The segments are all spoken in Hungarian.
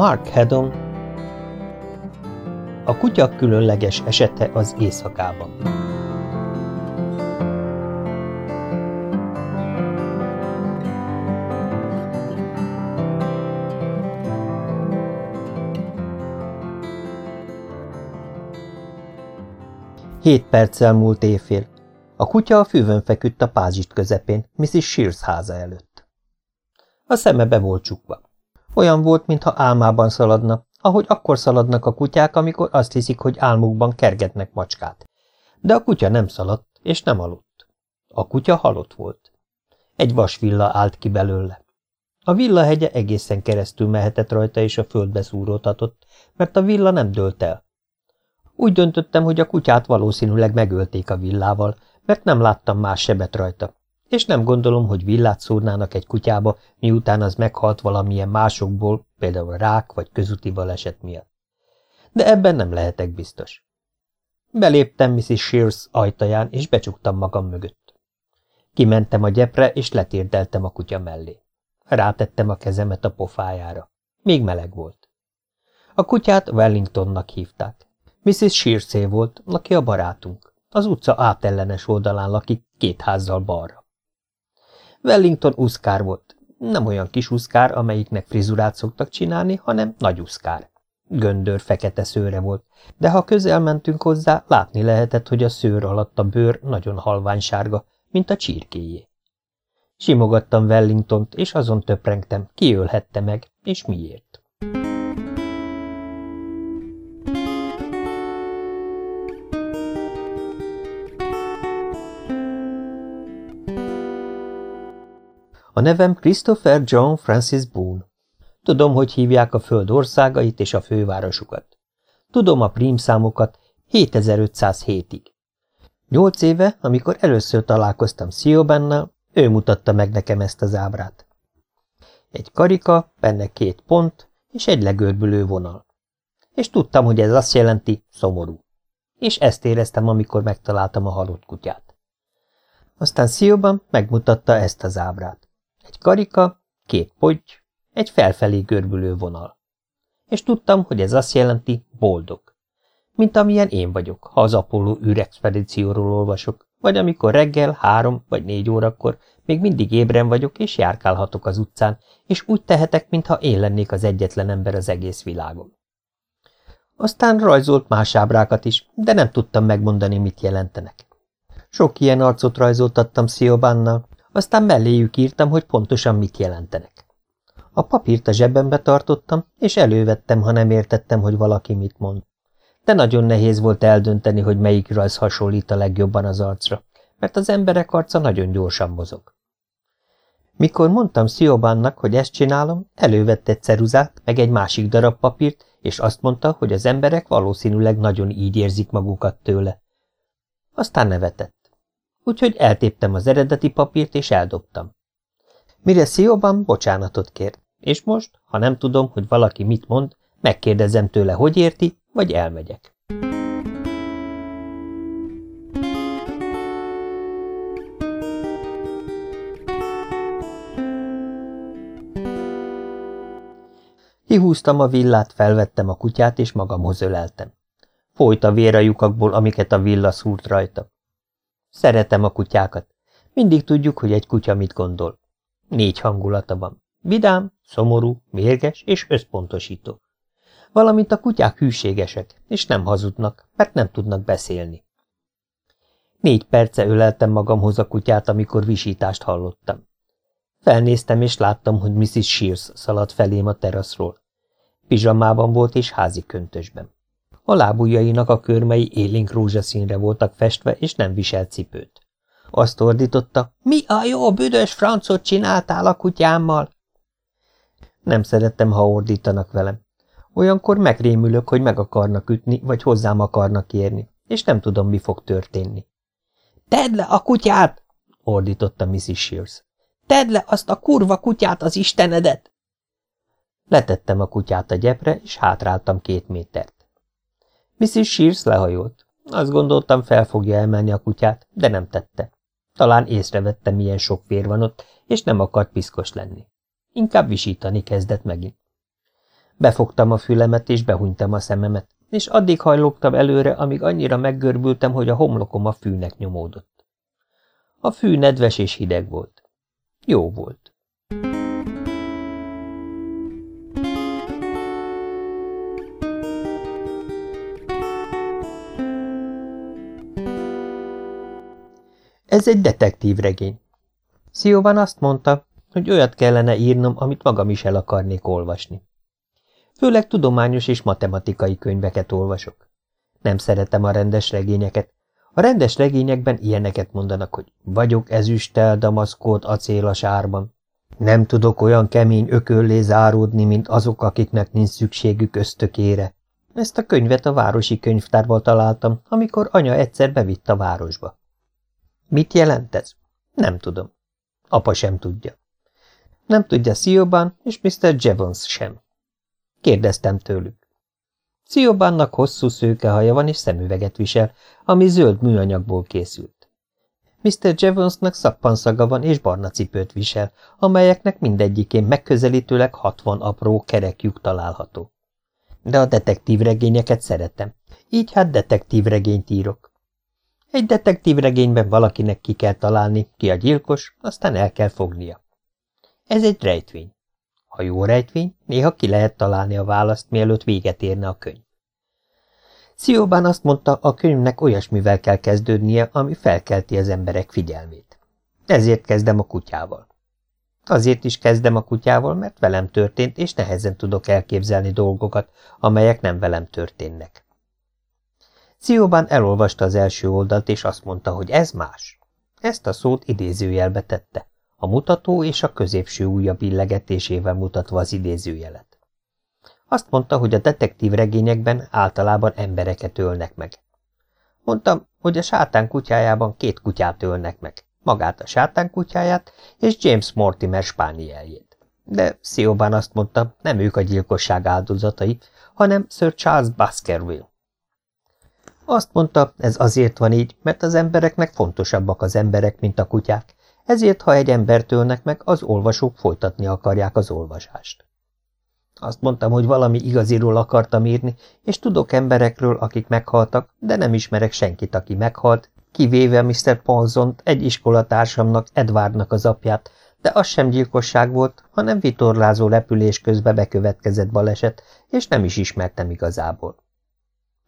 Mark Haddon A kutya különleges esete az éjszakában Hét perccel múlt éjfél. A kutya a füvön feküdt a pázsit közepén, Mrs. Shears háza előtt. A szeme be volt csukva. Olyan volt, mintha álmában szaladna, ahogy akkor szaladnak a kutyák, amikor azt hiszik, hogy álmukban kergetnek macskát. De a kutya nem szaladt, és nem aludt. A kutya halott volt. Egy vasvilla állt ki belőle. A villa hegye egészen keresztül mehetett rajta, és a földbe szúrótatott, mert a villa nem dőlt el. Úgy döntöttem, hogy a kutyát valószínűleg megölték a villával, mert nem láttam más sebet rajta, és nem gondolom, hogy villát szúrnának egy kutyába, miután az meghalt valamilyen másokból, például rák vagy közúti baleset miatt. De ebben nem lehetek biztos. Beléptem Mrs. Shears ajtaján, és becsuktam magam mögött. Kimentem a gyepre, és letérdeltem a kutya mellé. Rátettem a kezemet a pofájára. Még meleg volt. A kutyát Wellingtonnak hívták. Mrs. Shearsé volt, aki a barátunk. Az utca átellenes oldalán lakik, két házzal balra. Wellington uszkár volt. Nem olyan kis uszkár, amelyiknek frizurát szoktak csinálni, hanem nagy uszkár. Göndör fekete szőre volt, de ha közel mentünk hozzá, látni lehetett, hogy a szőr alatt a bőr nagyon halványsárga, mint a csirkéjé. Simogattam Wellingtont, és azon töprengtem, ki ölhette meg, és miért. A nevem Christopher John Francis Boone. Tudom, hogy hívják a föld országait és a fővárosukat. Tudom a prímszámokat 7507-ig. Nyolc éve, amikor először találkoztam Siobannal, ő mutatta meg nekem ezt az ábrát. Egy karika, benne két pont, és egy legörbülő vonal. És tudtam, hogy ez azt jelenti, szomorú. És ezt éreztem, amikor megtaláltam a halott kutyát. Aztán Siobhan megmutatta ezt az ábrát. Egy karika, két poty, egy felfelé görbülő vonal. És tudtam, hogy ez azt jelenti boldog. Mint amilyen én vagyok, ha az Apollo űrexpedícióról olvasok, vagy amikor reggel három vagy négy órakor még mindig ébren vagyok, és járkálhatok az utcán, és úgy tehetek, mintha én lennék az egyetlen ember az egész világon. Aztán rajzolt más ábrákat is, de nem tudtam megmondani, mit jelentenek. Sok ilyen arcot rajzoltattam Sziobánnal, aztán melléjük írtam, hogy pontosan mit jelentenek. A papírt a zsebembe tartottam, és elővettem, ha nem értettem, hogy valaki mit mond. De nagyon nehéz volt eldönteni, hogy melyik rajz hasonlít a legjobban az arcra, mert az emberek arca nagyon gyorsan mozog. Mikor mondtam Sziobánnak, hogy ezt csinálom, elővett egy ceruzát, meg egy másik darab papírt, és azt mondta, hogy az emberek valószínűleg nagyon így érzik magukat tőle. Aztán nevetett úgyhogy eltéptem az eredeti papírt, és eldobtam. Mire Szióban bocsánatot kért, és most, ha nem tudom, hogy valaki mit mond, megkérdezem tőle, hogy érti, vagy elmegyek. Kihúztam a villát, felvettem a kutyát, és magamhoz öleltem. Folyt a vér a lyukakból, amiket a villa szúrt rajta. Szeretem a kutyákat. Mindig tudjuk, hogy egy kutya mit gondol. Négy hangulata van. Vidám, szomorú, mérges és összpontosító. Valamint a kutyák hűségesek, és nem hazudnak, mert nem tudnak beszélni. Négy perce öleltem magamhoz a kutyát, amikor visítást hallottam. Felnéztem, és láttam, hogy Mrs. Shears szaladt felém a teraszról. Pizsamában volt és házi köntösben. A lábujjainak a körmei élénk rózsaszínre voltak festve, és nem viselt cipőt. Azt ordította, mi a jó büdös francot csináltál a kutyámmal? Nem szerettem, ha ordítanak velem. Olyankor megrémülök, hogy meg akarnak ütni, vagy hozzám akarnak érni, és nem tudom, mi fog történni. Tedd le a kutyát! ordította Mrs. Shears. Tedd le azt a kurva kutyát, az istenedet! Letettem a kutyát a gyepre, és hátráltam két métert. Mrs. Shears lehajolt. Azt gondoltam, fel fogja emelni a kutyát, de nem tette. Talán észrevette, milyen sok fér van ott, és nem akart piszkos lenni. Inkább visítani kezdett megint. Befogtam a fülemet, és behunytam a szememet, és addig hajlogtam előre, amíg annyira meggörbültem, hogy a homlokom a fűnek nyomódott. A fű nedves és hideg volt. Jó volt. Ez egy detektív regény. Szióban azt mondta, hogy olyat kellene írnom, amit magam is el akarnék olvasni. Főleg tudományos és matematikai könyveket olvasok. Nem szeretem a rendes regényeket. A rendes regényekben ilyeneket mondanak, hogy vagyok ezüsttel damaszkolt acél a sárban. Nem tudok olyan kemény ököllé záródni, mint azok, akiknek nincs szükségük ösztökére. Ezt a könyvet a városi könyvtárban találtam, amikor anya egyszer bevitt a városba. Mit jelent ez? Nem tudom. Apa sem tudja. Nem tudja Siobhan és Mr. Jevons sem. Kérdeztem tőlük. Siobhannak hosszú szőkehaja van és szemüveget visel, ami zöld műanyagból készült. Mr. Jevonsnak szappanszaga van és barna cipőt visel, amelyeknek mindegyikén megközelítőleg hatvan apró kerekjük található. De a detektív regényeket szeretem, így hát detektív regényt írok. Egy detektív regényben valakinek ki kell találni, ki a gyilkos, aztán el kell fognia. Ez egy rejtvény. Ha jó rejtvény, néha ki lehet találni a választ, mielőtt véget érne a könyv. Szióbán azt mondta, a könyvnek olyasmivel kell kezdődnie, ami felkelti az emberek figyelmét. Ezért kezdem a kutyával. Azért is kezdem a kutyával, mert velem történt, és nehezen tudok elképzelni dolgokat, amelyek nem velem történnek. Szióbán elolvasta az első oldalt, és azt mondta, hogy ez más. Ezt a szót idézőjelbe tette, a mutató és a középső ujja billegetésével mutatva az idézőjelet. Azt mondta, hogy a detektív regényekben általában embereket ölnek meg. Mondtam, hogy a sátán kutyájában két kutyát ölnek meg, magát a sátán kutyáját és James Mortimer spánieljét. De Szióbán azt mondta, nem ők a gyilkosság áldozatai, hanem Sir Charles Baskerville. Azt mondta, ez azért van így, mert az embereknek fontosabbak az emberek, mint a kutyák, ezért, ha egy embert ölnek meg, az olvasók folytatni akarják az olvasást. Azt mondtam, hogy valami igaziról akartam írni, és tudok emberekről, akik meghaltak, de nem ismerek senkit, aki meghalt, kivéve Mr. Paulsont, egy iskolatársamnak, Edwardnak az apját, de az sem gyilkosság volt, hanem vitorlázó repülés közben bekövetkezett baleset, és nem is ismertem igazából.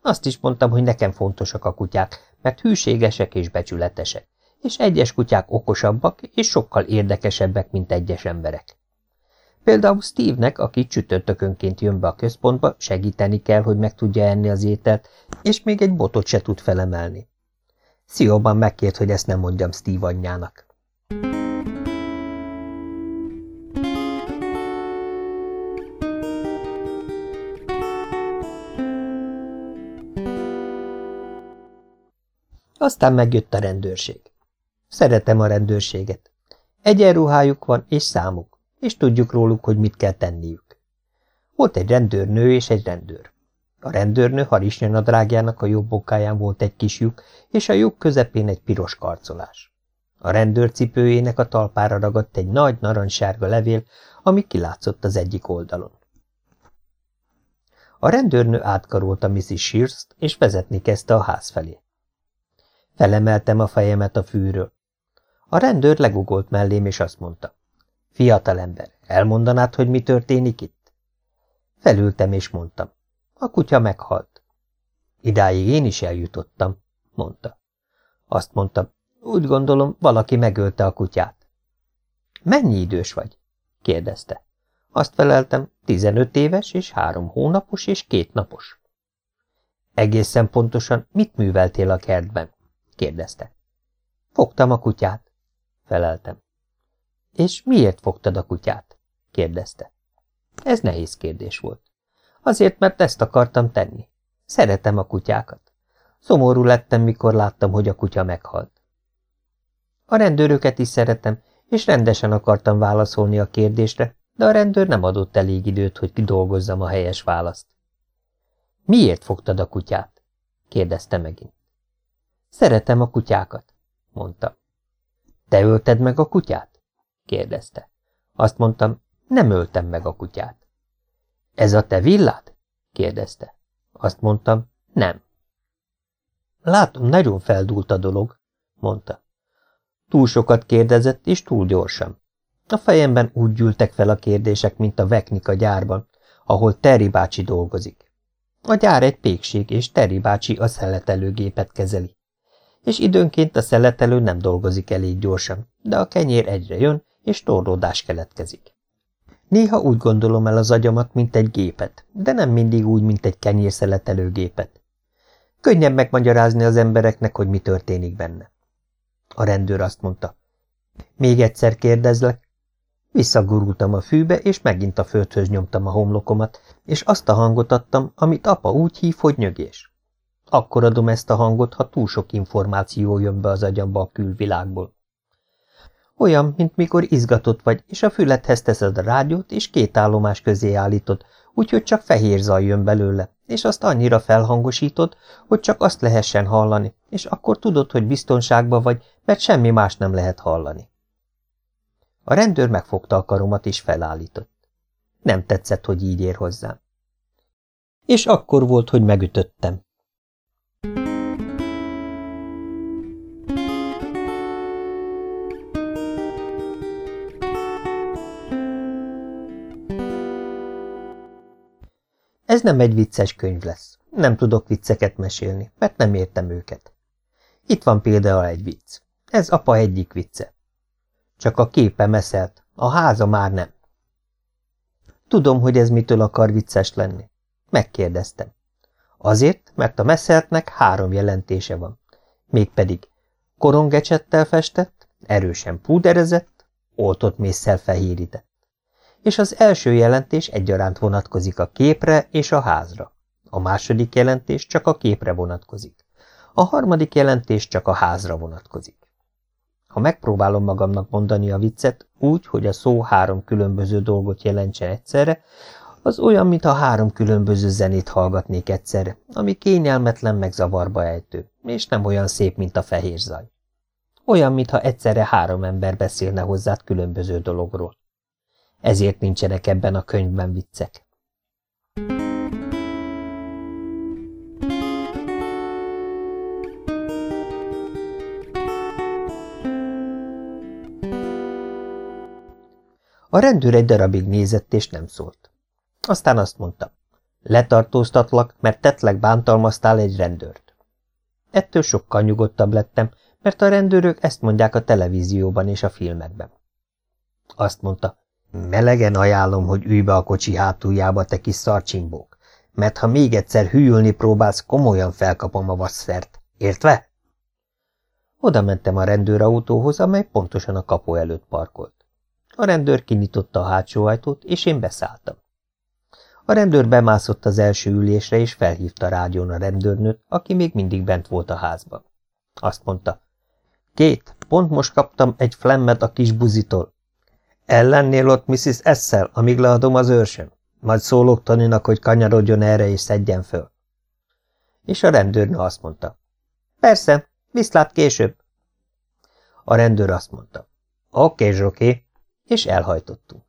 Azt is mondtam, hogy nekem fontosak a kutyák, mert hűségesek és becsületesek, és egyes kutyák okosabbak és sokkal érdekesebbek, mint egyes emberek. Például Steve-nek, aki csütörtökönként jön be a központba, segíteni kell, hogy meg tudja enni az ételt, és még egy botot se tud felemelni. Szióban megkért, hogy ezt nem mondjam Steve anyjának. Aztán megjött a rendőrség. Szeretem a rendőrséget. Egyenruhájuk van, és számuk, és tudjuk róluk, hogy mit kell tenniük. Volt egy rendőrnő és egy rendőr. A rendőrnő harisnyanadrágjának a jobb okáján volt egy kis lyuk, és a lyuk közepén egy piros karcolás. A rendőr cipőjének a talpára ragadt egy nagy narancssárga levél, ami kilátszott az egyik oldalon. A rendőrnő átkarolta Mrs. shears és vezetni kezdte a ház felé. Felemeltem a fejemet a fűről. A rendőr legugolt mellém, és azt mondta. Fiatalember, elmondanád, hogy mi történik itt? Felültem, és mondtam. A kutya meghalt. Idáig én is eljutottam, mondta. Azt mondtam, úgy gondolom, valaki megölte a kutyát. Mennyi idős vagy? kérdezte. Azt feleltem, tizenöt éves, és három hónapos, és két napos. Egészen pontosan mit műveltél a kertben? Kérdezte. Fogtam a kutyát, feleltem. És miért fogtad a kutyát? kérdezte. Ez nehéz kérdés volt. Azért, mert ezt akartam tenni. Szeretem a kutyákat. Szomorú lettem, mikor láttam, hogy a kutya meghalt. A rendőröket is szeretem, és rendesen akartam válaszolni a kérdésre, de a rendőr nem adott elég időt, hogy kidolgozzam a helyes választ. Miért fogtad a kutyát? kérdezte megint. Szeretem a kutyákat, mondta. Te ölted meg a kutyát? kérdezte. Azt mondtam, nem öltem meg a kutyát. Ez a te villád? kérdezte. Azt mondtam, nem. Látom, nagyon feldúlt a dolog, mondta. Túl sokat kérdezett, és túl gyorsan. A fejemben úgy gyűltek fel a kérdések, mint a Veknika gyárban, ahol Terry bácsi dolgozik. A gyár egy pékség, és Terry bácsi a szeletelőgépet kezeli. És időnként a szeletelő nem dolgozik elég gyorsan, de a kenyér egyre jön, és torlódás keletkezik. Néha úgy gondolom el az agyamat, mint egy gépet, de nem mindig úgy, mint egy kenyérszeletelő gépet. Könnyebb megmagyarázni az embereknek, hogy mi történik benne. A rendőr azt mondta. Még egyszer kérdezlek. Visszagurultam a fűbe, és megint a földhöz nyomtam a homlokomat, és azt a hangot adtam, amit apa úgy hív, hogy nyögés. Akkor adom ezt a hangot, ha túl sok információ jön be az agyamba a külvilágból. Olyan, mint mikor izgatott vagy, és a fülethez teszed a rádiót, és két állomás közé állítod, úgyhogy csak fehér zaj jön belőle, és azt annyira felhangosítod, hogy csak azt lehessen hallani, és akkor tudod, hogy biztonságban vagy, mert semmi más nem lehet hallani. A rendőr megfogta a karomat, és felállított. Nem tetszett, hogy így ér hozzám. És akkor volt, hogy megütöttem. Ez nem egy vicces könyv lesz. Nem tudok vicceket mesélni, mert nem értem őket. Itt van például egy vicc. Ez apa egyik vicce. Csak a képe meszelt, a háza már nem. Tudom, hogy ez mitől akar vicces lenni. Megkérdeztem. Azért, mert a messzeltnek három jelentése van. Mégpedig korongecsettel festett, erősen púderezett, oltott mészsel fehérített és az első jelentés egyaránt vonatkozik a képre és a házra. A második jelentés csak a képre vonatkozik. A harmadik jelentés csak a házra vonatkozik. Ha megpróbálom magamnak mondani a viccet úgy, hogy a szó három különböző dolgot jelentse egyszerre, az olyan, mintha három különböző zenét hallgatnék egyszerre, ami kényelmetlen meg zavarba ejtő, és nem olyan szép, mint a fehér zaj. Olyan, mintha egyszerre három ember beszélne hozzád különböző dologról. Ezért nincsenek ebben a könyvben viccek. A rendőr egy darabig nézett, és nem szólt. Aztán azt mondta, letartóztatlak, mert tetleg bántalmaztál egy rendőrt. Ettől sokkal nyugodtabb lettem, mert a rendőrök ezt mondják a televízióban és a filmekben. Azt mondta, Melegen ajánlom, hogy ülj be a kocsi hátuljába, te kis szarcsimbók, mert ha még egyszer hűlni próbálsz, komolyan felkapom a vasszert. Értve? Oda mentem a rendőrautóhoz, amely pontosan a kapu előtt parkolt. A rendőr kinyitotta a hátsó ajtót, és én beszálltam. A rendőr bemászott az első ülésre, és felhívta rádión a rendőrnőt, aki még mindig bent volt a házban. Azt mondta, két, pont most kaptam egy flemmet a kis buzitól. Ellennél ott Mrs. Essel, amíg leadom az őrsön? Majd szólok Taninak, hogy kanyarodjon erre és szedjen föl. És a rendőrnő azt mondta. Persze, viszlát később. A rendőr azt mondta. Oké, okay, zsoké, és elhajtottunk.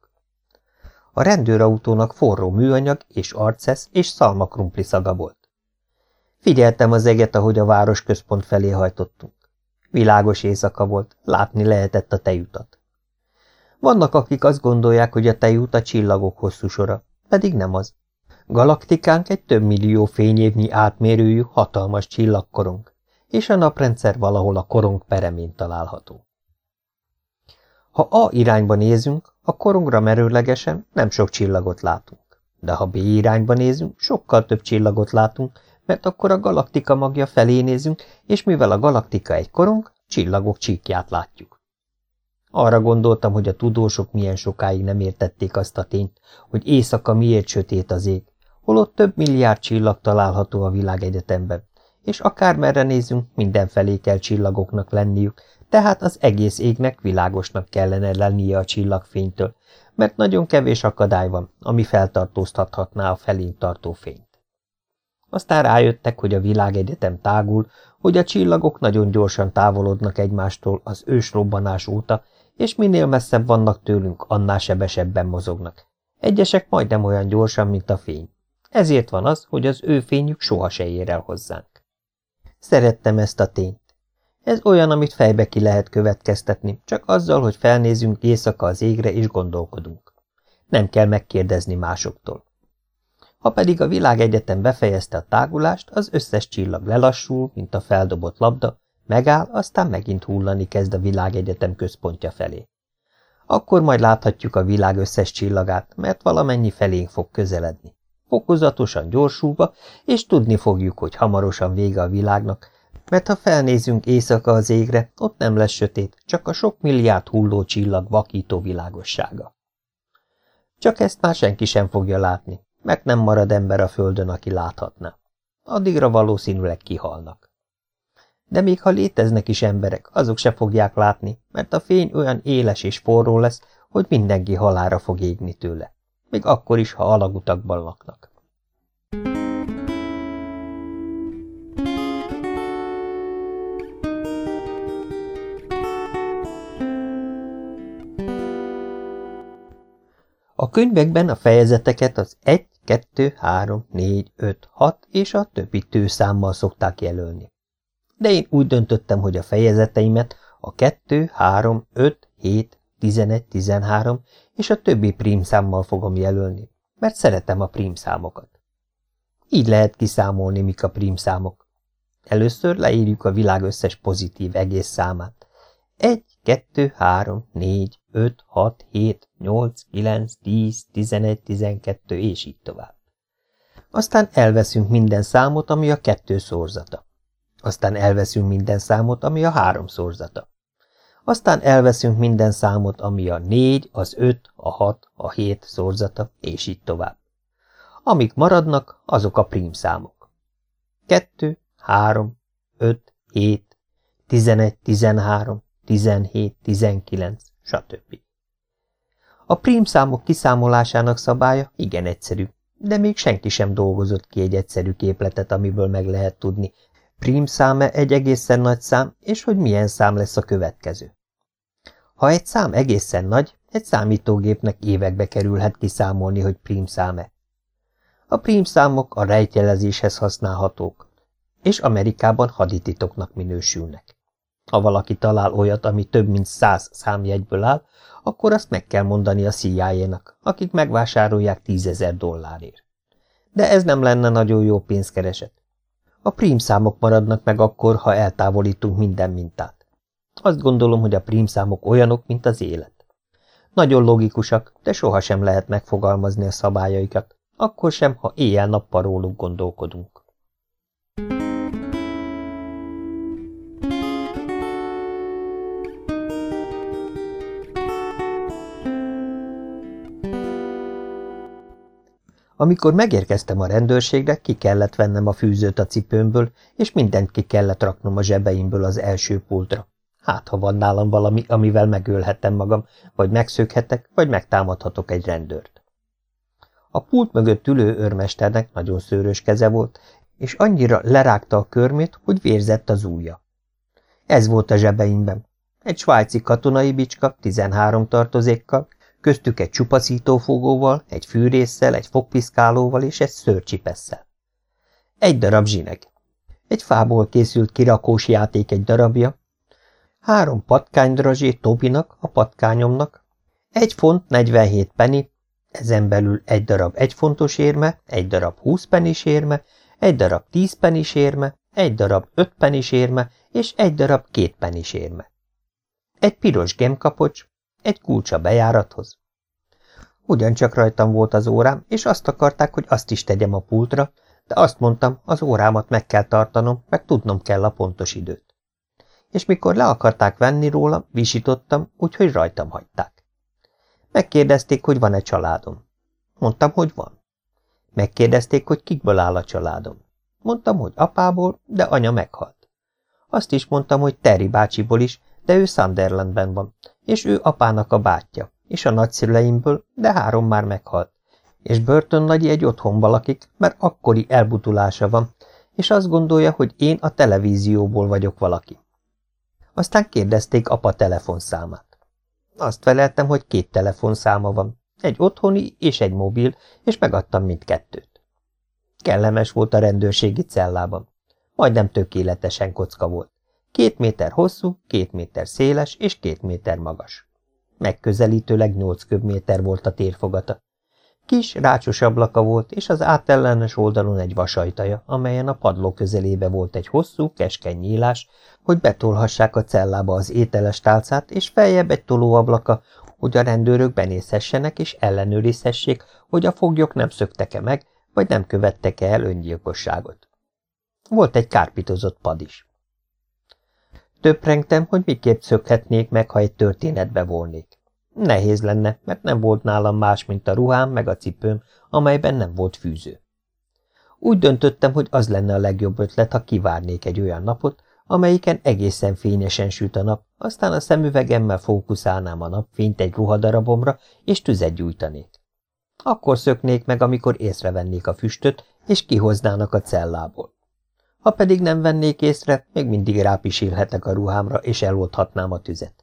A rendőrautónak forró műanyag és arcesz és szalmakrumpli szaga volt. Figyeltem az eget, ahogy a városközpont felé hajtottunk. Világos éjszaka volt, látni lehetett a tejutat. Vannak, akik azt gondolják, hogy a tejút a csillagok hosszú sora, pedig nem az. Galaktikánk egy több millió fényévnyi átmérőjű, hatalmas csillagkorong, és a naprendszer valahol a korong peremén található. Ha A irányba nézünk, a korongra merőlegesen nem sok csillagot látunk. De ha B irányba nézünk, sokkal több csillagot látunk, mert akkor a galaktika magja felé nézünk, és mivel a galaktika egy korong, csillagok csíkját látjuk. Arra gondoltam, hogy a tudósok milyen sokáig nem értették azt a tényt, hogy éjszaka miért sötét az ég, holott több milliárd csillag található a világegyetemben, és akármerre nézünk, mindenfelé kell csillagoknak lenniük, tehát az egész égnek világosnak kellene lennie a csillagfénytől, mert nagyon kevés akadály van, ami feltartóztathatná a felénk tartó fényt. Aztán rájöttek, hogy a világegyetem tágul, hogy a csillagok nagyon gyorsan távolodnak egymástól az ősrobbanás óta, és minél messzebb vannak tőlünk, annál sebesebben mozognak. Egyesek majdnem olyan gyorsan, mint a fény. Ezért van az, hogy az ő fényük soha se ér el hozzánk. Szerettem ezt a tényt. Ez olyan, amit fejbe ki lehet következtetni, csak azzal, hogy felnézünk éjszaka az égre és gondolkodunk. Nem kell megkérdezni másoktól. Ha pedig a világegyetem befejezte a tágulást, az összes csillag lelassul, mint a feldobott labda, megáll, aztán megint hullani kezd a világegyetem központja felé. Akkor majd láthatjuk a világ összes csillagát, mert valamennyi felénk fog közeledni. Fokozatosan gyorsulva, és tudni fogjuk, hogy hamarosan vége a világnak, mert ha felnézünk éjszaka az égre, ott nem lesz sötét, csak a sok milliárd hulló csillag vakító világossága. Csak ezt már senki sem fogja látni, mert nem marad ember a földön, aki láthatná. Addigra valószínűleg kihalnak. De még ha léteznek is emberek, azok se fogják látni, mert a fény olyan éles és forró lesz, hogy mindenki halára fog égni tőle. Még akkor is, ha alagutakban laknak. A könyvekben a fejezeteket az 1, 2, 3, 4, 5, 6 és a többi tőszámmal szokták jelölni. De én úgy döntöttem, hogy a fejezeteimet a 2, 3, 5, 7, 11, 13 és a többi prímszámmal fogom jelölni, mert szeretem a prímszámokat. Így lehet kiszámolni, mik a prímszámok. Először leírjuk a világ összes pozitív egész számát. 1, 2, 3, 4, 5, 6, 7, 8, 9, 10, 11, 12, és így tovább. Aztán elveszünk minden számot, ami a kettő szorzata. Aztán elveszünk minden számot, ami a három szorzata. Aztán elveszünk minden számot, ami a négy, az öt, a hat, a hét szorzata, és így tovább. Amik maradnak, azok a prímszámok. Kettő, három, öt, hét, tizenegy, tizenhárom, tizenhét, tizenkilenc, stb. A prímszámok kiszámolásának szabálya igen egyszerű, de még senki sem dolgozott ki egy egyszerű képletet, amiből meg lehet tudni, prímszáme egy egészen nagy szám, és hogy milyen szám lesz a következő. Ha egy szám egészen nagy, egy számítógépnek évekbe kerülhet kiszámolni, hogy prímszáme. A prímszámok a rejtjelezéshez használhatók, és Amerikában hadititoknak minősülnek. Ha valaki talál olyat, ami több mint száz számjegyből áll, akkor azt meg kell mondani a CIA-nak, akik megvásárolják tízezer dollárért. De ez nem lenne nagyon jó pénzkereset. A prímszámok maradnak meg akkor, ha eltávolítunk minden mintát. Azt gondolom, hogy a prímszámok olyanok, mint az élet. Nagyon logikusak, de sohasem lehet megfogalmazni a szabályaikat, akkor sem, ha éjjel-nappal róluk gondolkodunk. Amikor megérkeztem a rendőrségre, ki kellett vennem a fűzőt a cipőmből, és mindent ki kellett raknom a zsebeimből az első pultra. Hát, ha van nálam valami, amivel megölhetem magam, vagy megszökhetek, vagy megtámadhatok egy rendőrt. A pult mögött ülő őrmesternek nagyon szőrös keze volt, és annyira lerágta a körmét, hogy vérzett az ujja. Ez volt a zsebeimben. Egy svájci katonai bicska, 13 tartozékkal, köztük egy csupaszítófogóval, egy fűrésszel, egy fogpiszkálóval és egy szörcsipesszel. Egy darab zsineg. Egy fából készült kirakós játék egy darabja, három patkánydrazsé Tobinak, a patkányomnak, egy font 47 penny, ezen belül egy darab egy fontos érme, egy darab 20 penis érme, egy darab 10 penis érme, egy darab 5 penis érme, és egy darab két penis érme. Egy piros gemkapocs, egy kulcsa bejárathoz. Ugyancsak rajtam volt az órám, és azt akarták, hogy azt is tegyem a pultra, de azt mondtam, az órámat meg kell tartanom, meg tudnom kell a pontos időt. És mikor le akarták venni róla, visítottam, úgyhogy rajtam hagyták. Megkérdezték, hogy van-e családom. Mondtam, hogy van. Megkérdezték, hogy kikből áll a családom. Mondtam, hogy apából, de anya meghalt. Azt is mondtam, hogy Terry bácsiból is, de ő Sunderlandben van, és ő apának a bátyja, és a nagyszüleimből, de három már meghalt, és Börtön nagyi egy otthonba lakik, mert akkori elbutulása van, és azt gondolja, hogy én a televízióból vagyok valaki. Aztán kérdezték apa telefonszámát. Azt feleltem, hogy két telefonszáma van, Egy otthoni és egy mobil, és megadtam mindkettőt. Kellemes volt a rendőrségi cellában. Majdnem tökéletesen kocka volt. Két méter hosszú, két méter széles és két méter magas. Megközelítőleg nyolc köbméter volt a térfogata. Kis, rácsos ablaka volt, és az átellenes oldalon egy vasajtaja, amelyen a padló közelébe volt egy hosszú, keskeny nyílás, hogy betolhassák a cellába az ételes tálcát, és feljebb egy tolóablaka, hogy a rendőrök benézhessenek és ellenőrizhessék, hogy a foglyok nem szöktek-e meg, vagy nem követtek-e el öngyilkosságot. Volt egy kárpitozott pad is. Töprengtem, hogy miképp szökhetnék meg, ha egy történetbe volnék. Nehéz lenne, mert nem volt nálam más, mint a ruhám meg a cipőm, amelyben nem volt fűző. Úgy döntöttem, hogy az lenne a legjobb ötlet, ha kivárnék egy olyan napot, amelyiken egészen fényesen süt a nap, aztán a szemüvegemmel fókuszálnám a napfényt egy ruhadarabomra, és tüzet gyújtanék. Akkor szöknék meg, amikor észrevennék a füstöt, és kihoznának a cellából. Ha pedig nem vennék észre, még mindig rápisilhetek a ruhámra, és eloldhatnám a tüzet.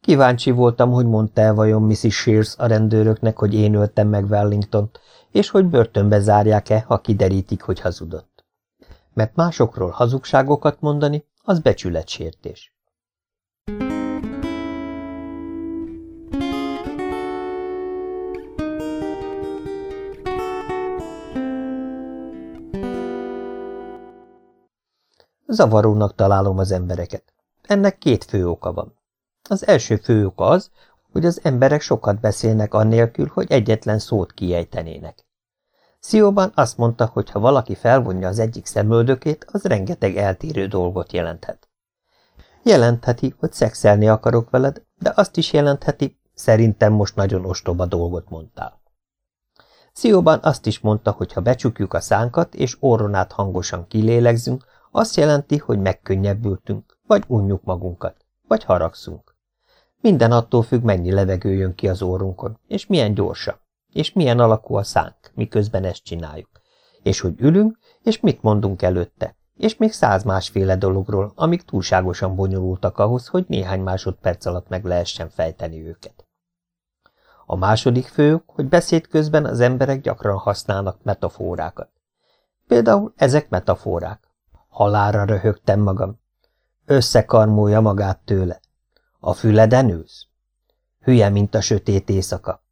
Kíváncsi voltam, hogy mondta el vajon Mrs. Shears a rendőröknek, hogy én öltem meg wellington és hogy börtönbe zárják-e, ha kiderítik, hogy hazudott. Mert másokról hazugságokat mondani, az becsületsértés. Zavarónak találom az embereket. Ennek két fő oka van. Az első fő oka az, hogy az emberek sokat beszélnek annélkül, hogy egyetlen szót kiejtenének. Szióban azt mondta, hogy ha valaki felvonja az egyik szemöldökét, az rengeteg eltérő dolgot jelenthet. Jelentheti, hogy szexelni akarok veled, de azt is jelentheti, szerintem most nagyon ostoba dolgot mondtál. Szióban azt is mondta, hogy ha becsukjuk a szánkat és orron át hangosan kilélegzünk, azt jelenti, hogy megkönnyebbültünk, vagy unjuk magunkat, vagy haragszunk. Minden attól függ, mennyi levegő jön ki az órunkon, és milyen gyorsan, és milyen alakú a szánk, miközben ezt csináljuk, és hogy ülünk, és mit mondunk előtte, és még száz másféle dologról, amik túlságosan bonyolultak ahhoz, hogy néhány másodperc alatt meg lehessen fejteni őket. A második fő, hogy beszéd közben az emberek gyakran használnak metaforákat. Például ezek metaforák. Halára röhögtem magam. Összekarmolja magát tőle. A füleden ülsz? Hülye, mint a sötét éjszaka.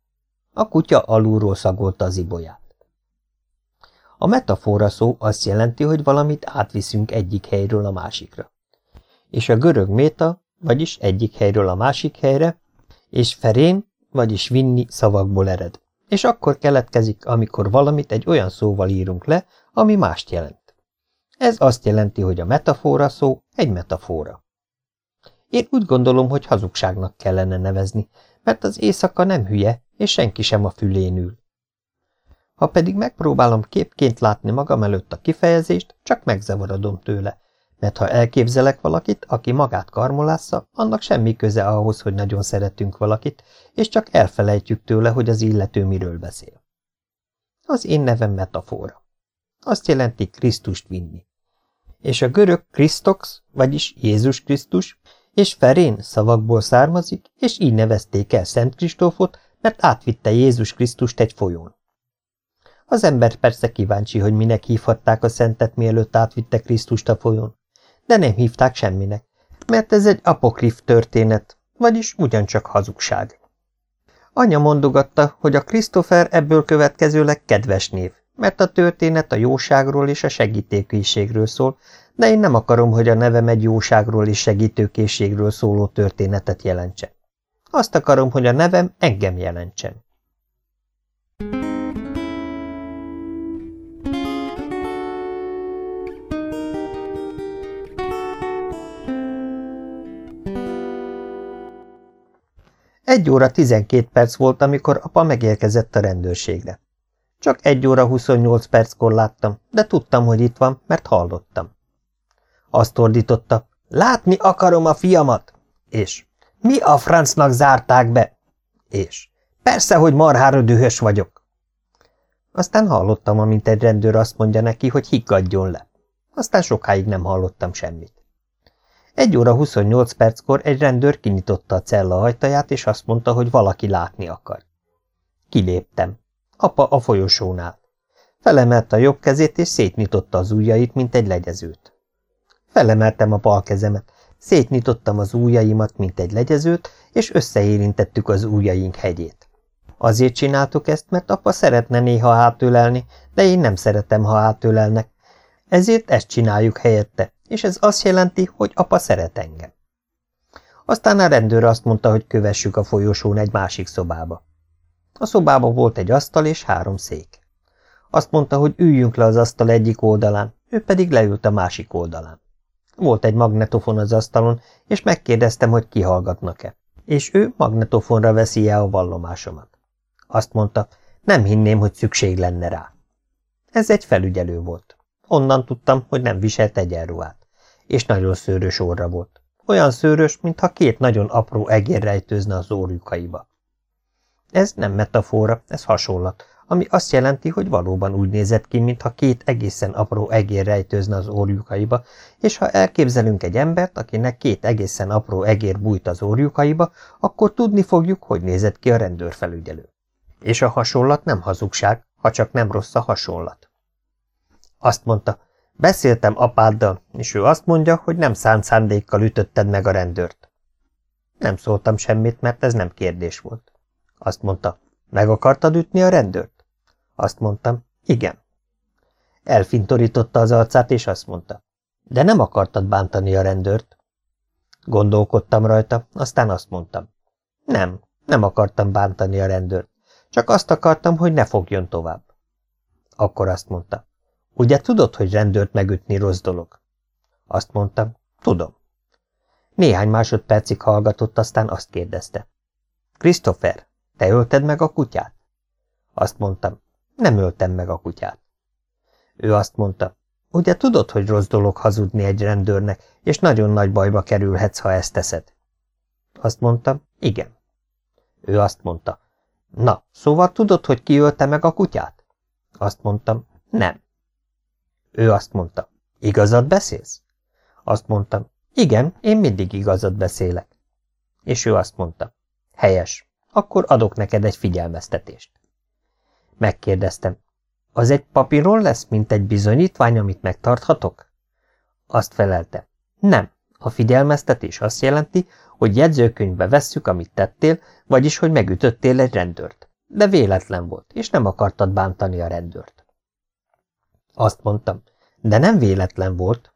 A kutya alulról szagolta az ibolyát. A metafora szó azt jelenti, hogy valamit átviszünk egyik helyről a másikra. És a görög méta, vagyis egyik helyről a másik helyre, és ferén, vagyis vinni szavakból ered. És akkor keletkezik, amikor valamit egy olyan szóval írunk le, ami mást jelent. Ez azt jelenti, hogy a metafora szó egy metafora. Én úgy gondolom, hogy hazugságnak kellene nevezni, mert az éjszaka nem hülye, és senki sem a fülén ül. Ha pedig megpróbálom képként látni magam előtt a kifejezést, csak megzavarodom tőle, mert ha elképzelek valakit, aki magát karmolásza, annak semmi köze ahhoz, hogy nagyon szeretünk valakit, és csak elfelejtjük tőle, hogy az illető miről beszél. Az én nevem metafora. Azt jelenti Krisztust vinni és a görög Krisztox, vagyis Jézus Krisztus, és Ferén szavakból származik, és így nevezték el Szent Kristófot, mert átvitte Jézus Krisztust egy folyón. Az ember persze kíváncsi, hogy minek hívhatták a szentet, mielőtt átvitte Krisztust a folyón, de nem hívták semminek, mert ez egy apokrif történet, vagyis ugyancsak hazugság. Anya mondogatta, hogy a Krisztofer ebből következőleg kedves név, mert a történet a jóságról és a segítékűségről szól, de én nem akarom, hogy a nevem egy jóságról és segítőkészségről szóló történetet jelentsen. Azt akarom, hogy a nevem engem jelentsen. Egy óra tizenkét perc volt, amikor apa megérkezett a rendőrségre. Csak egy óra 28 perckor láttam, de tudtam, hogy itt van, mert hallottam. Azt ordította, látni akarom a fiamat, és mi a francnak zárták be, és persze, hogy marhára dühös vagyok. Aztán hallottam, amint egy rendőr azt mondja neki, hogy higgadjon le. Aztán sokáig nem hallottam semmit. Egy óra 28 perckor egy rendőr kinyitotta a cella ajtaját, és azt mondta, hogy valaki látni akar. Kiléptem. Apa a folyosónál. Felemelt a jobb kezét, és szétnyitotta az ujjait, mint egy legyezőt. Felemeltem a bal kezemet, szétnyitottam az ujjaimat, mint egy legyezőt, és összeérintettük az ujjaink hegyét. Azért csináltuk ezt, mert apa szeretne néha átölelni, de én nem szeretem, ha átölelnek. Ezért ezt csináljuk helyette, és ez azt jelenti, hogy apa szeret engem. Aztán a rendőr azt mondta, hogy kövessük a folyosón egy másik szobába. A szobában volt egy asztal és három szék. Azt mondta, hogy üljünk le az asztal egyik oldalán, ő pedig leült a másik oldalán. Volt egy magnetofon az asztalon, és megkérdeztem, hogy kihallgatnak-e. És ő magnetofonra veszi el a vallomásomat. Azt mondta, nem hinném, hogy szükség lenne rá. Ez egy felügyelő volt. Onnan tudtam, hogy nem viselt egyenruhát. És nagyon szőrös orra volt. Olyan szőrös, mintha két nagyon apró egér rejtőzne az órjukaiba. Ez nem metafora, ez hasonlat, ami azt jelenti, hogy valóban úgy nézett ki, mintha két egészen apró egér rejtőzne az órjukaiba, és ha elképzelünk egy embert, akinek két egészen apró egér bújt az órjukaiba, akkor tudni fogjuk, hogy nézett ki a rendőrfelügyelő. És a hasonlat nem hazugság, ha csak nem rossz a hasonlat. Azt mondta, beszéltem apáddal, és ő azt mondja, hogy nem szánt szándékkal ütötted meg a rendőrt. Nem szóltam semmit, mert ez nem kérdés volt. Azt mondta, meg akartad ütni a rendőrt? Azt mondtam, igen. Elfintorította az arcát, és azt mondta, de nem akartad bántani a rendőrt. Gondolkodtam rajta, aztán azt mondtam, nem, nem akartam bántani a rendőrt. Csak azt akartam, hogy ne fogjon tovább. Akkor azt mondta. Ugye tudod, hogy rendőrt megütni rossz dolog? Azt mondtam. Tudom. Néhány másodpercig hallgatott, aztán azt kérdezte. Christopher, te ölted meg a kutyát? Azt mondtam. Nem öltem meg a kutyát. Ő azt mondta. Ugye tudod, hogy rossz dolog hazudni egy rendőrnek, és nagyon nagy bajba kerülhetsz, ha ezt teszed? Azt mondtam. Igen. Ő azt mondta. Na, szóval tudod, hogy ki ölte meg a kutyát? Azt mondtam, nem. Ő azt mondta, igazad beszélsz? Azt mondtam, igen, én mindig igazad beszélek. És ő azt mondta, helyes, akkor adok neked egy figyelmeztetést. Megkérdeztem, az egy papíron lesz, mint egy bizonyítvány, amit megtarthatok? Azt felelte, nem, a figyelmeztetés azt jelenti, hogy jegyzőkönyvbe vesszük, amit tettél, vagyis, hogy megütöttél egy rendőrt. De véletlen volt, és nem akartad bántani a rendőrt. Azt mondtam, de nem véletlen volt.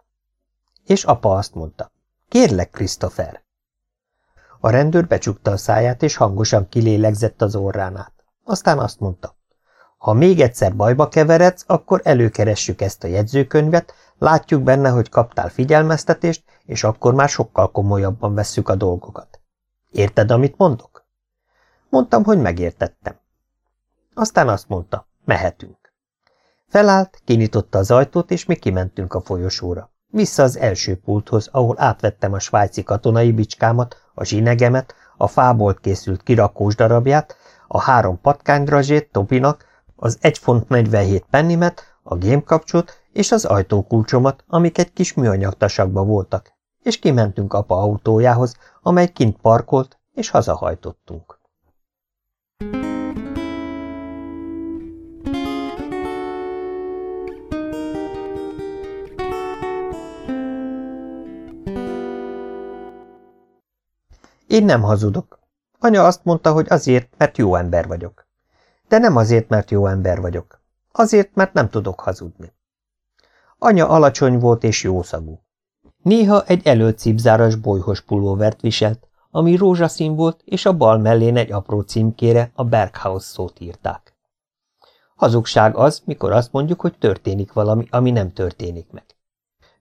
És apa azt mondta, kérlek, Christopher. A rendőr becsukta a száját, és hangosan kilélegzett az orrán át. Aztán azt mondta, ha még egyszer bajba keveredsz, akkor előkeressük ezt a jegyzőkönyvet, látjuk benne, hogy kaptál figyelmeztetést, és akkor már sokkal komolyabban vesszük a dolgokat. Érted, amit mondok? Mondtam, hogy megértettem. Aztán azt mondta, mehetünk. Felállt, kinyitotta az ajtót, és mi kimentünk a folyosóra. Vissza az első pulthoz, ahol átvettem a svájci katonai bicskámat, a zsinegemet, a fából készült kirakós darabját, a három patkánydrazsét Topinak, az 1 font 47 pennimet, a gémkapcsot és az ajtókulcsomat, amik egy kis műanyag tasakba voltak, és kimentünk apa autójához, amely kint parkolt, és hazahajtottunk. Én nem hazudok. Anya azt mondta, hogy azért, mert jó ember vagyok. De nem azért, mert jó ember vagyok. Azért, mert nem tudok hazudni. Anya alacsony volt és jószagú. Néha egy előcipzáras bolyhos pulóvert viselt, ami rózsaszín volt, és a bal mellén egy apró címkére a Berghaus szót írták. Hazugság az, mikor azt mondjuk, hogy történik valami, ami nem történik meg.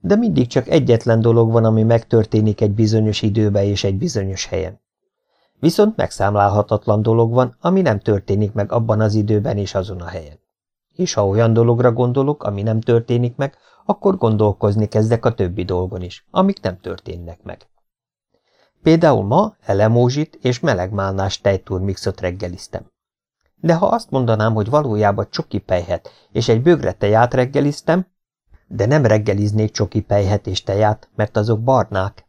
De mindig csak egyetlen dolog van, ami megtörténik egy bizonyos időbe és egy bizonyos helyen. Viszont megszámlálhatatlan dolog van, ami nem történik meg abban az időben és azon a helyen. És ha olyan dologra gondolok, ami nem történik meg, akkor gondolkozni kezdek a többi dolgon is, amik nem történnek meg. Például ma elemózsit és melegmálnás tejtúrmixot reggeliztem. De ha azt mondanám, hogy valójában csoki pejhet és egy bögre teját reggeliztem, de nem reggeliznék csoki pejhet és teját, mert azok barnák,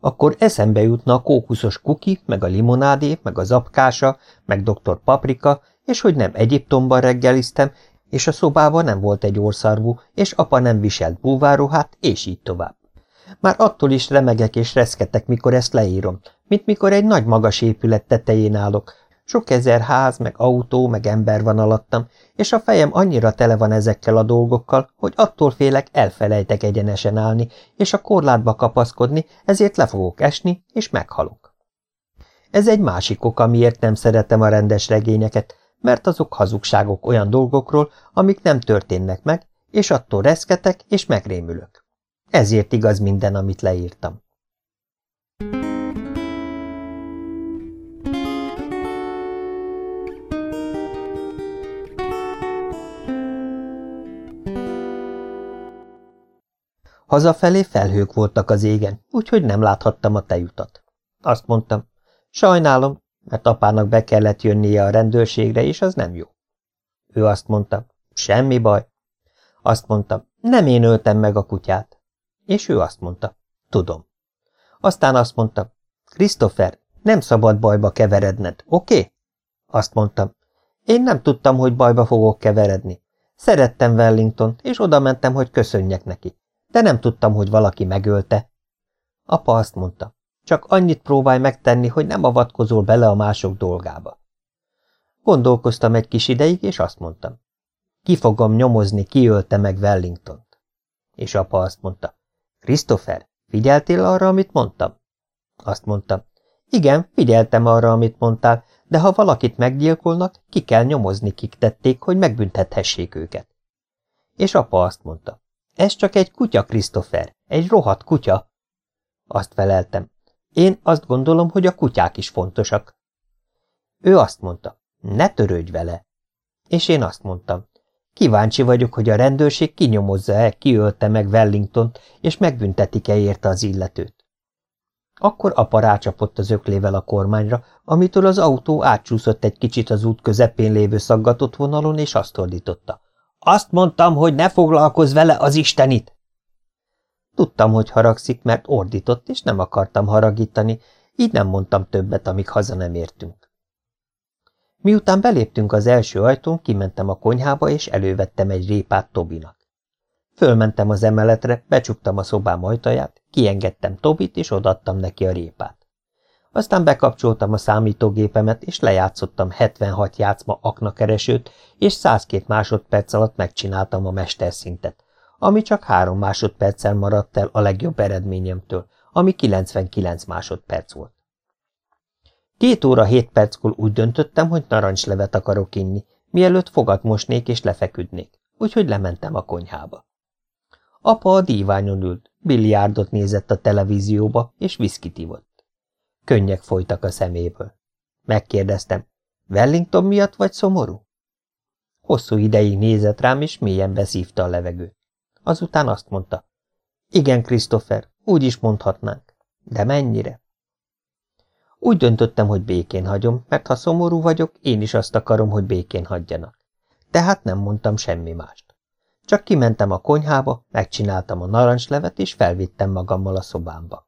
akkor eszembe jutna a kókuszos kuki, meg a limonádé, meg a zapkása, meg dr. Paprika, és hogy nem Egyiptomban reggeliztem, és a szobában nem volt egy orszarvú, és apa nem viselt búváruhát, és így tovább. Már attól is remegek és reszketek, mikor ezt leírom, mint mikor egy nagy magas épület tetején állok, sok ezer ház, meg autó, meg ember van alattam, és a fejem annyira tele van ezekkel a dolgokkal, hogy attól félek elfelejtek egyenesen állni, és a korlátba kapaszkodni, ezért le fogok esni, és meghalok. Ez egy másik ok, amiért nem szeretem a rendes regényeket, mert azok hazugságok olyan dolgokról, amik nem történnek meg, és attól reszketek, és megrémülök. Ezért igaz minden, amit leírtam. Hazafelé felhők voltak az égen, úgyhogy nem láthattam a tejutat. Azt mondtam, sajnálom, mert apának be kellett jönnie a rendőrségre, és az nem jó. Ő azt mondta, semmi baj. Azt mondtam, nem én öltem meg a kutyát. És ő azt mondta, tudom. Aztán azt mondta, Christopher, nem szabad bajba keveredned, oké? Okay? Azt mondtam, én nem tudtam, hogy bajba fogok keveredni. Szerettem wellington és oda mentem, hogy köszönjek neki de nem tudtam, hogy valaki megölte. Apa azt mondta, csak annyit próbálj megtenni, hogy nem avatkozol bele a mások dolgába. Gondolkoztam egy kis ideig, és azt mondtam, ki fogom nyomozni, ki ölte meg Wellingtont. És apa azt mondta, Christopher, figyeltél arra, amit mondtam? Azt mondtam, igen, figyeltem arra, amit mondtál, de ha valakit meggyilkolnak, ki kell nyomozni, kik tették, hogy megbüntethessék őket. És apa azt mondta, ez csak egy kutya, Christopher, egy rohadt kutya. Azt feleltem. Én azt gondolom, hogy a kutyák is fontosak. Ő azt mondta, ne törődj vele. És én azt mondtam, kíváncsi vagyok, hogy a rendőrség kinyomozza-e, kiölte meg Wellingtont, és megbüntetik-e érte az illetőt. Akkor apa rácsapott az öklével a kormányra, amitől az autó átcsúszott egy kicsit az út közepén lévő szaggatott vonalon, és azt ordította. Azt mondtam, hogy ne foglalkozz vele az istenit! Tudtam, hogy haragszik, mert ordított, és nem akartam haragítani, így nem mondtam többet, amíg haza nem értünk. Miután beléptünk az első ajtón, kimentem a konyhába, és elővettem egy répát Tobinak. Fölmentem az emeletre, becsuktam a szobám ajtaját, kiengedtem Tobit, és odaadtam neki a répát. Aztán bekapcsoltam a számítógépemet, és lejátszottam 76 játszma aknakeresőt, és 102 másodperc alatt megcsináltam a mesterszintet, ami csak három másodperccel maradt el a legjobb eredményemtől, ami 99 másodperc volt. Két óra hét perckor úgy döntöttem, hogy narancslevet akarok inni, mielőtt fogat mosnék és lefeküdnék, úgyhogy lementem a konyhába. Apa a díványon ült, biliárdot nézett a televízióba, és viszkit ivott. Könnyek folytak a szeméből. Megkérdeztem, Wellington miatt vagy szomorú? Hosszú ideig nézett rám, és mélyen beszívta a levegőt. Azután azt mondta, igen, Christopher, úgy is mondhatnánk, de mennyire? Úgy döntöttem, hogy békén hagyom, mert ha szomorú vagyok, én is azt akarom, hogy békén hagyjanak. Tehát nem mondtam semmi mást. Csak kimentem a konyhába, megcsináltam a narancslevet, és felvittem magammal a szobámba.